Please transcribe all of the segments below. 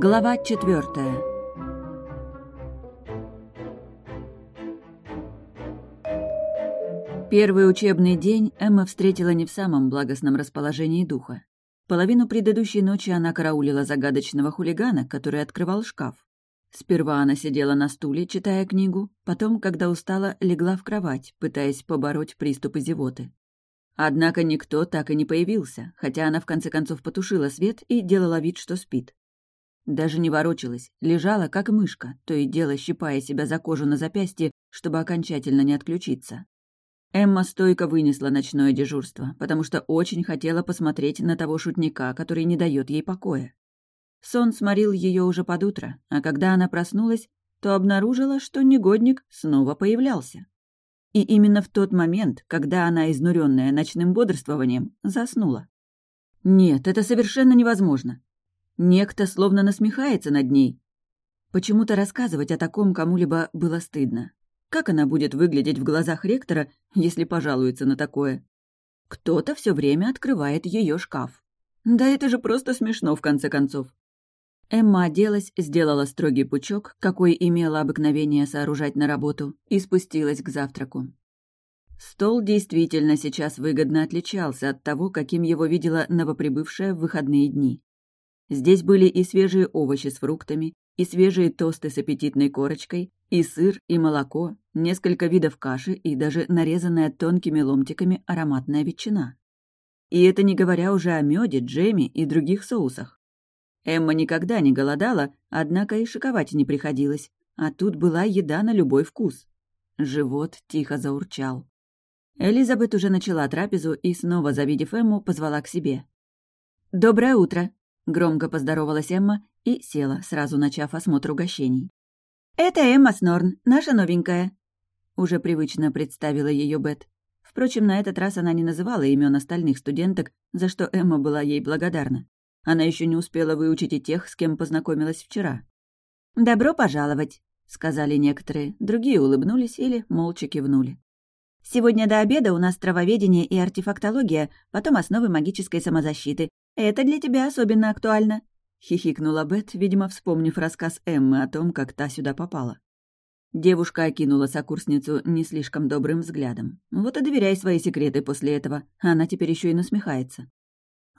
Глава четвертая. Первый учебный день Эмма встретила не в самом благостном расположении духа. Половину предыдущей ночи она караулила загадочного хулигана, который открывал шкаф. Сперва она сидела на стуле, читая книгу, потом, когда устала, легла в кровать, пытаясь побороть приступы зевоты. Однако никто так и не появился, хотя она в конце концов потушила свет и делала вид, что спит. Даже не ворочалась, лежала, как мышка, то и дело щипая себя за кожу на запястье, чтобы окончательно не отключиться. Эмма стойко вынесла ночное дежурство, потому что очень хотела посмотреть на того шутника, который не дает ей покоя. Сон сморил ее уже под утро, а когда она проснулась, то обнаружила, что негодник снова появлялся. И именно в тот момент, когда она, изнуренная ночным бодрствованием, заснула. Нет, это совершенно невозможно. Некто словно насмехается над ней. Почему-то рассказывать о таком кому-либо было стыдно. Как она будет выглядеть в глазах ректора, если пожалуется на такое? Кто-то все время открывает ее шкаф. Да это же просто смешно, в конце концов. Эмма оделась, сделала строгий пучок, какой имела обыкновение сооружать на работу, и спустилась к завтраку. Стол действительно сейчас выгодно отличался от того, каким его видела новоприбывшая в выходные дни. Здесь были и свежие овощи с фруктами, и свежие тосты с аппетитной корочкой, и сыр, и молоко, несколько видов каши и даже нарезанная тонкими ломтиками ароматная ветчина. И это не говоря уже о меде, джеме и других соусах. Эмма никогда не голодала, однако и шиковать не приходилось, а тут была еда на любой вкус. Живот тихо заурчал. Элизабет уже начала трапезу и, снова завидев Эмму, позвала к себе. «Доброе утро!» — громко поздоровалась Эмма и села, сразу начав осмотр угощений. «Это Эмма Снорн, наша новенькая», — уже привычно представила ее Бет. Впрочем, на этот раз она не называла имен остальных студенток, за что Эмма была ей благодарна. Она еще не успела выучить и тех, с кем познакомилась вчера. «Добро пожаловать», — сказали некоторые, другие улыбнулись или молча кивнули. «Сегодня до обеда у нас травоведение и артефактология, потом основы магической самозащиты. Это для тебя особенно актуально», — хихикнула Бет, видимо, вспомнив рассказ Эммы о том, как та сюда попала. Девушка окинула сокурсницу не слишком добрым взглядом. Вот и доверяй свои секреты после этого. Она теперь еще и насмехается.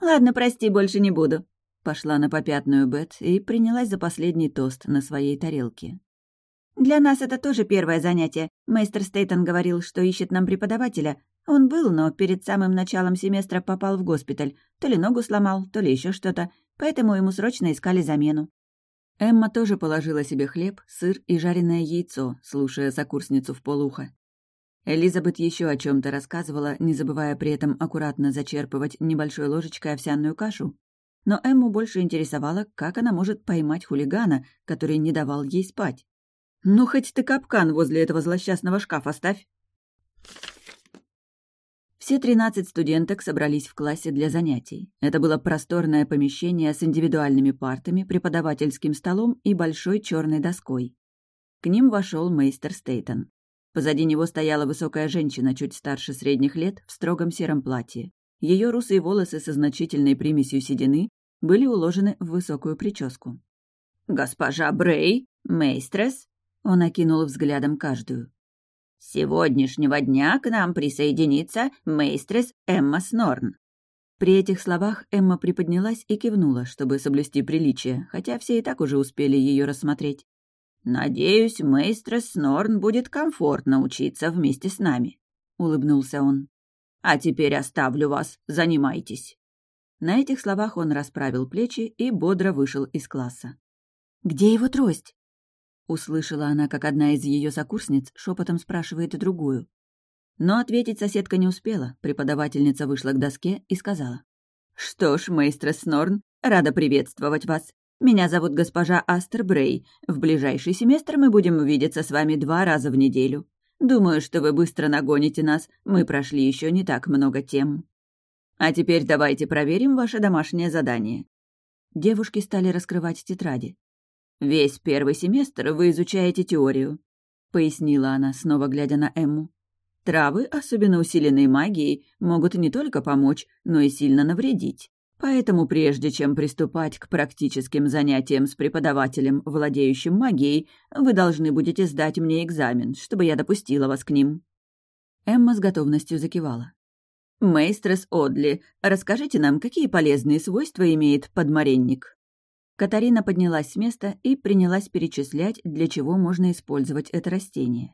«Ладно, прости, больше не буду». Пошла на попятную Бет и принялась за последний тост на своей тарелке. «Для нас это тоже первое занятие. Мейстер Стейтон говорил, что ищет нам преподавателя. Он был, но перед самым началом семестра попал в госпиталь. То ли ногу сломал, то ли еще что-то. Поэтому ему срочно искали замену». Эмма тоже положила себе хлеб, сыр и жареное яйцо, слушая сокурсницу в полухо. Элизабет еще о чем то рассказывала, не забывая при этом аккуратно зачерпывать небольшой ложечкой овсяную кашу. Но Эмму больше интересовало, как она может поймать хулигана, который не давал ей спать. «Ну, хоть ты капкан возле этого злосчастного шкафа ставь!» Все тринадцать студенток собрались в классе для занятий. Это было просторное помещение с индивидуальными партами, преподавательским столом и большой черной доской. К ним вошел мейстер Стейтон. Позади него стояла высокая женщина, чуть старше средних лет, в строгом сером платье. Ее русые волосы со значительной примесью седины были уложены в высокую прическу. «Госпожа Брей, мейстрес», — он окинул взглядом каждую. «С сегодняшнего дня к нам присоединится мейстрес Эмма Снорн». При этих словах Эмма приподнялась и кивнула, чтобы соблюсти приличие, хотя все и так уже успели ее рассмотреть. «Надеюсь, мейстрес Снорн будет комфортно учиться вместе с нами», — улыбнулся он. «А теперь оставлю вас, занимайтесь». На этих словах он расправил плечи и бодро вышел из класса. «Где его трость?» Услышала она, как одна из ее сокурсниц шепотом спрашивает другую. Но ответить соседка не успела, преподавательница вышла к доске и сказала. «Что ж, мейстрес Снорн, рада приветствовать вас. Меня зовут госпожа Астер Брей. В ближайший семестр мы будем увидеться с вами два раза в неделю. Думаю, что вы быстро нагоните нас. Мы прошли еще не так много тем. А теперь давайте проверим ваше домашнее задание. Девушки стали раскрывать тетради. Весь первый семестр вы изучаете теорию, пояснила она, снова глядя на Эмму. Травы, особенно усиленные магией, могут не только помочь, но и сильно навредить. Поэтому прежде чем приступать к практическим занятиям с преподавателем, владеющим магией, вы должны будете сдать мне экзамен, чтобы я допустила вас к ним». Эмма с готовностью закивала. «Мейстрес Одли, расскажите нам, какие полезные свойства имеет подмаренник?» Катарина поднялась с места и принялась перечислять, для чего можно использовать это растение.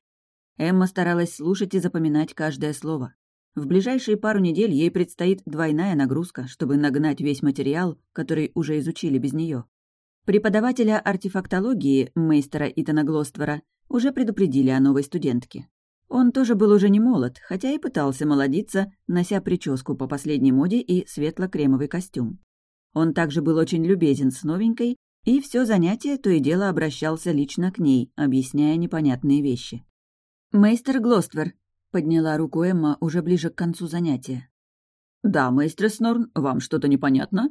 Эмма старалась слушать и запоминать каждое слово. В ближайшие пару недель ей предстоит двойная нагрузка, чтобы нагнать весь материал, который уже изучили без нее. Преподавателя артефактологии, мейстера Итана Глоствера, уже предупредили о новой студентке. Он тоже был уже не молод, хотя и пытался молодиться, нося прическу по последней моде и светло-кремовый костюм. Он также был очень любезен с новенькой, и все занятие то и дело обращался лично к ней, объясняя непонятные вещи. «Мейстер Глоствер», Подняла руку Эмма уже ближе к концу занятия. «Да, мейстер Снорн, вам что-то непонятно?»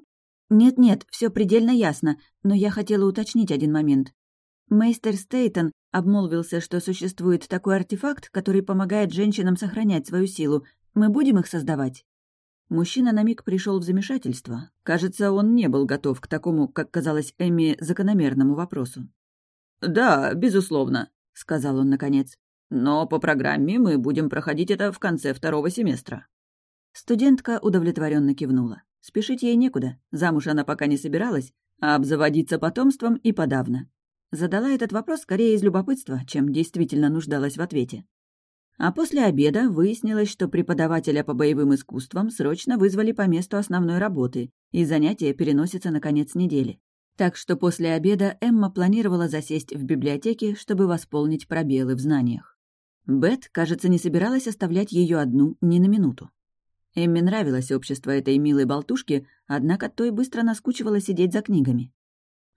«Нет-нет, все предельно ясно, но я хотела уточнить один момент. Мейстер Стейтон обмолвился, что существует такой артефакт, который помогает женщинам сохранять свою силу. Мы будем их создавать?» Мужчина на миг пришел в замешательство. Кажется, он не был готов к такому, как казалось Эмми, закономерному вопросу. «Да, безусловно», — сказал он наконец. Но по программе мы будем проходить это в конце второго семестра». Студентка удовлетворенно кивнула. Спешить ей некуда, замуж она пока не собиралась, а обзаводиться потомством и подавно. Задала этот вопрос скорее из любопытства, чем действительно нуждалась в ответе. А после обеда выяснилось, что преподавателя по боевым искусствам срочно вызвали по месту основной работы, и занятия переносятся на конец недели. Так что после обеда Эмма планировала засесть в библиотеке, чтобы восполнить пробелы в знаниях. Бет, кажется, не собиралась оставлять ее одну ни на минуту. Эмме нравилось общество этой милой болтушки, однако той быстро наскучивало сидеть за книгами.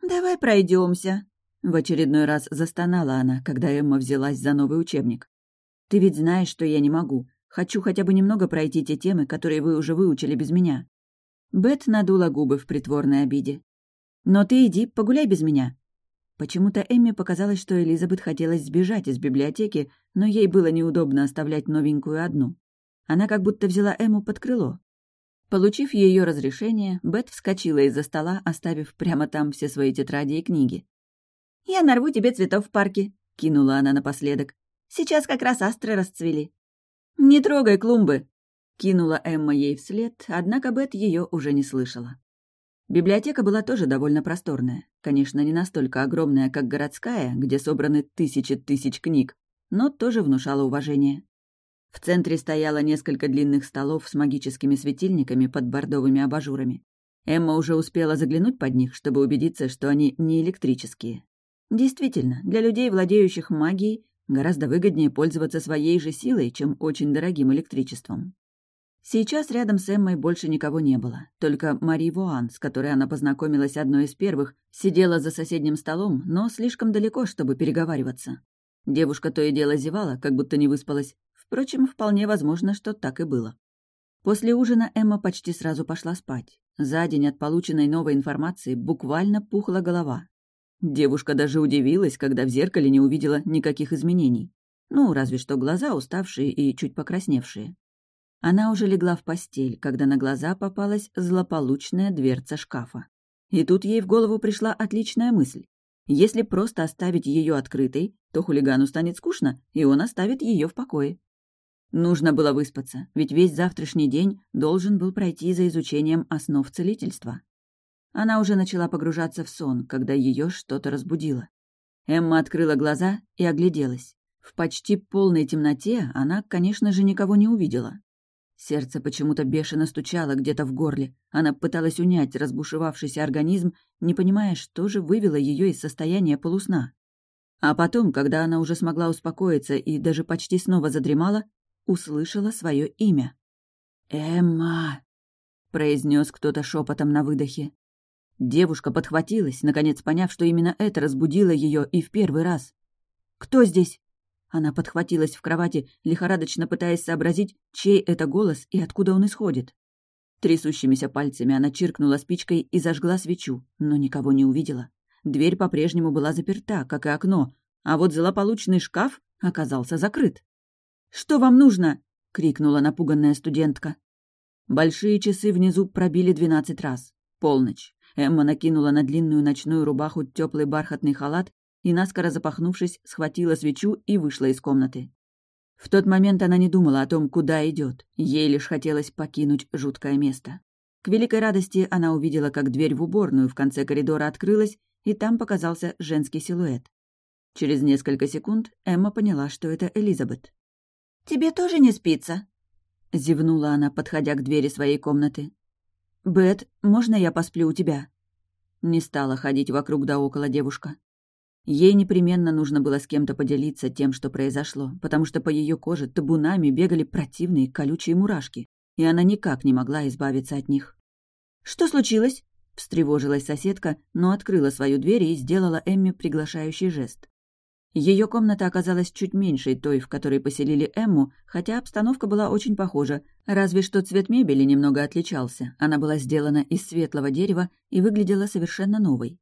«Давай пройдемся. В очередной раз застонала она, когда Эмма взялась за новый учебник. «Ты ведь знаешь, что я не могу. Хочу хотя бы немного пройти те темы, которые вы уже выучили без меня». Бет надула губы в притворной обиде. «Но ты иди, погуляй без меня. Почему-то Эмме показалось, что Элизабет хотелось сбежать из библиотеки, но ей было неудобно оставлять новенькую одну. Она как будто взяла Эмму под крыло. Получив ее разрешение, Бет вскочила из-за стола, оставив прямо там все свои тетради и книги. «Я нарву тебе цветов в парке», — кинула она напоследок. «Сейчас как раз астры расцвели». «Не трогай клумбы», — кинула Эмма ей вслед, однако Бет ее уже не слышала. Библиотека была тоже довольно просторная. Конечно, не настолько огромная, как городская, где собраны тысячи тысяч книг, но тоже внушала уважение. В центре стояло несколько длинных столов с магическими светильниками под бордовыми абажурами. Эмма уже успела заглянуть под них, чтобы убедиться, что они не электрические. Действительно, для людей, владеющих магией, гораздо выгоднее пользоваться своей же силой, чем очень дорогим электричеством. Сейчас рядом с Эммой больше никого не было. Только Мари Вуан, с которой она познакомилась одной из первых, сидела за соседним столом, но слишком далеко, чтобы переговариваться. Девушка то и дело зевала, как будто не выспалась. Впрочем, вполне возможно, что так и было. После ужина Эмма почти сразу пошла спать. За день от полученной новой информации буквально пухла голова. Девушка даже удивилась, когда в зеркале не увидела никаких изменений. Ну, разве что глаза уставшие и чуть покрасневшие. Она уже легла в постель, когда на глаза попалась злополучная дверца шкафа. И тут ей в голову пришла отличная мысль. Если просто оставить ее открытой, то хулигану станет скучно, и он оставит ее в покое. Нужно было выспаться, ведь весь завтрашний день должен был пройти за изучением основ целительства. Она уже начала погружаться в сон, когда ее что-то разбудило. Эмма открыла глаза и огляделась. В почти полной темноте она, конечно же, никого не увидела. Сердце почему-то бешено стучало где-то в горле. Она пыталась унять разбушевавшийся организм, не понимая, что же вывело ее из состояния полусна. А потом, когда она уже смогла успокоиться и даже почти снова задремала, услышала свое имя. «Эмма!» — произнес кто-то шепотом на выдохе. Девушка подхватилась, наконец поняв, что именно это разбудило ее и в первый раз. «Кто здесь?» Она подхватилась в кровати, лихорадочно пытаясь сообразить, чей это голос и откуда он исходит. Трясущимися пальцами она чиркнула спичкой и зажгла свечу, но никого не увидела. Дверь по-прежнему была заперта, как и окно, а вот злополучный шкаф оказался закрыт. «Что вам нужно?» — крикнула напуганная студентка. Большие часы внизу пробили двенадцать раз. Полночь. Эмма накинула на длинную ночную рубаху теплый бархатный халат и, наскоро запахнувшись, схватила свечу и вышла из комнаты. В тот момент она не думала о том, куда идет. Ей лишь хотелось покинуть жуткое место. К великой радости она увидела, как дверь в уборную в конце коридора открылась, и там показался женский силуэт. Через несколько секунд Эмма поняла, что это Элизабет. «Тебе тоже не спится?» — зевнула она, подходя к двери своей комнаты. «Бет, можно я посплю у тебя?» Не стала ходить вокруг да около девушка. Ей непременно нужно было с кем-то поделиться тем, что произошло, потому что по ее коже табунами бегали противные колючие мурашки, и она никак не могла избавиться от них. «Что случилось?» — встревожилась соседка, но открыла свою дверь и сделала Эмме приглашающий жест. Ее комната оказалась чуть меньшей той, в которой поселили Эмму, хотя обстановка была очень похожа, разве что цвет мебели немного отличался. Она была сделана из светлого дерева и выглядела совершенно новой.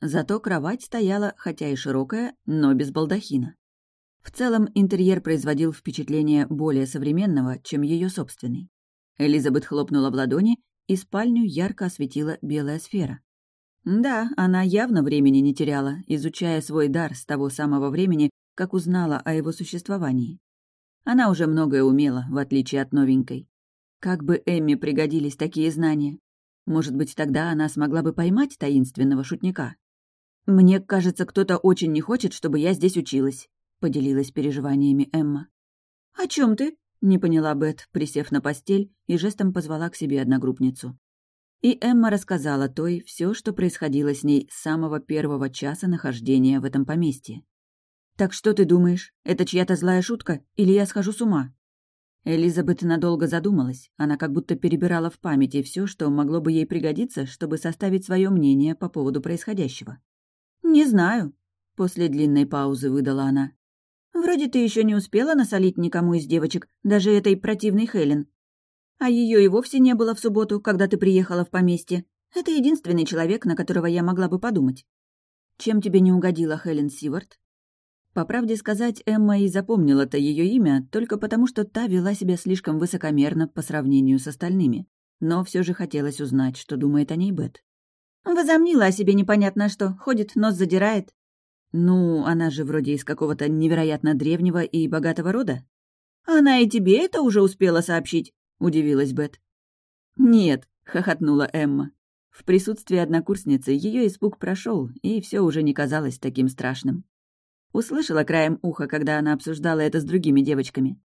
Зато кровать стояла, хотя и широкая, но без балдахина. В целом интерьер производил впечатление более современного, чем ее собственный. Элизабет хлопнула в ладони, и спальню ярко осветила белая сфера. Да, она явно времени не теряла, изучая свой дар с того самого времени, как узнала о его существовании. Она уже многое умела, в отличие от новенькой. Как бы Эмме пригодились такие знания? Может быть, тогда она смогла бы поймать таинственного шутника? «Мне кажется, кто-то очень не хочет, чтобы я здесь училась», — поделилась переживаниями Эмма. «О чем ты?» — не поняла Бет, присев на постель и жестом позвала к себе одногруппницу. И Эмма рассказала той все, что происходило с ней с самого первого часа нахождения в этом поместье. «Так что ты думаешь, это чья-то злая шутка, или я схожу с ума?» Элизабет надолго задумалась. Она как будто перебирала в памяти все, что могло бы ей пригодиться, чтобы составить свое мнение по поводу происходящего. «Не знаю», — после длинной паузы выдала она. «Вроде ты еще не успела насолить никому из девочек, даже этой противной Хелен. А ее и вовсе не было в субботу, когда ты приехала в поместье. Это единственный человек, на которого я могла бы подумать». «Чем тебе не угодила Хелен Сивард?» По правде сказать, Эмма и запомнила-то ее имя только потому, что та вела себя слишком высокомерно по сравнению с остальными. Но все же хотелось узнать, что думает о ней Бет. Возомнила о себе непонятно что, ходит, нос задирает. Ну, она же вроде из какого-то невероятно древнего и богатого рода. Она и тебе это уже успела сообщить, удивилась Бет. Нет, хохотнула Эмма. В присутствии однокурсницы ее испуг прошел, и все уже не казалось таким страшным. Услышала краем уха, когда она обсуждала это с другими девочками.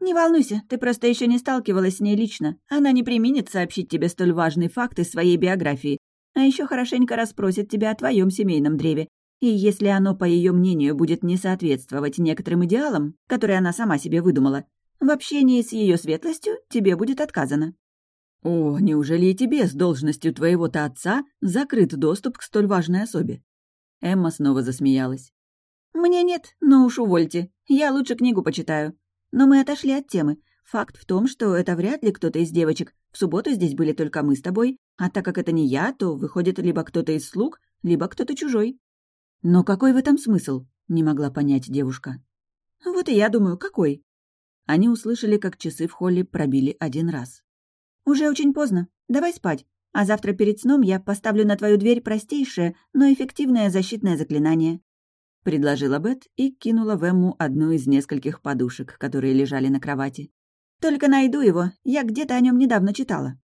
«Не волнуйся, ты просто еще не сталкивалась с ней лично. Она не применит сообщить тебе столь важный факт из своей биографии, а еще хорошенько расспросит тебя о твоем семейном древе. И если оно, по ее мнению, будет не соответствовать некоторым идеалам, которые она сама себе выдумала, в общении с ее светлостью тебе будет отказано. О, неужели и тебе с должностью твоего-то отца закрыт доступ к столь важной особе? Эмма снова засмеялась. «Мне нет, но уж увольте. Я лучше книгу почитаю. Но мы отошли от темы. Факт в том, что это вряд ли кто-то из девочек. В субботу здесь были только мы с тобой, а так как это не я, то выходит либо кто-то из слуг, либо кто-то чужой. Но какой в этом смысл? Не могла понять девушка. Вот и я думаю, какой? Они услышали, как часы в холле пробили один раз. «Уже очень поздно. Давай спать. А завтра перед сном я поставлю на твою дверь простейшее, но эффективное защитное заклинание», — предложила Бет и кинула в Эмму одну из нескольких подушек, которые лежали на кровати. Только найду его, я где-то о нем недавно читала.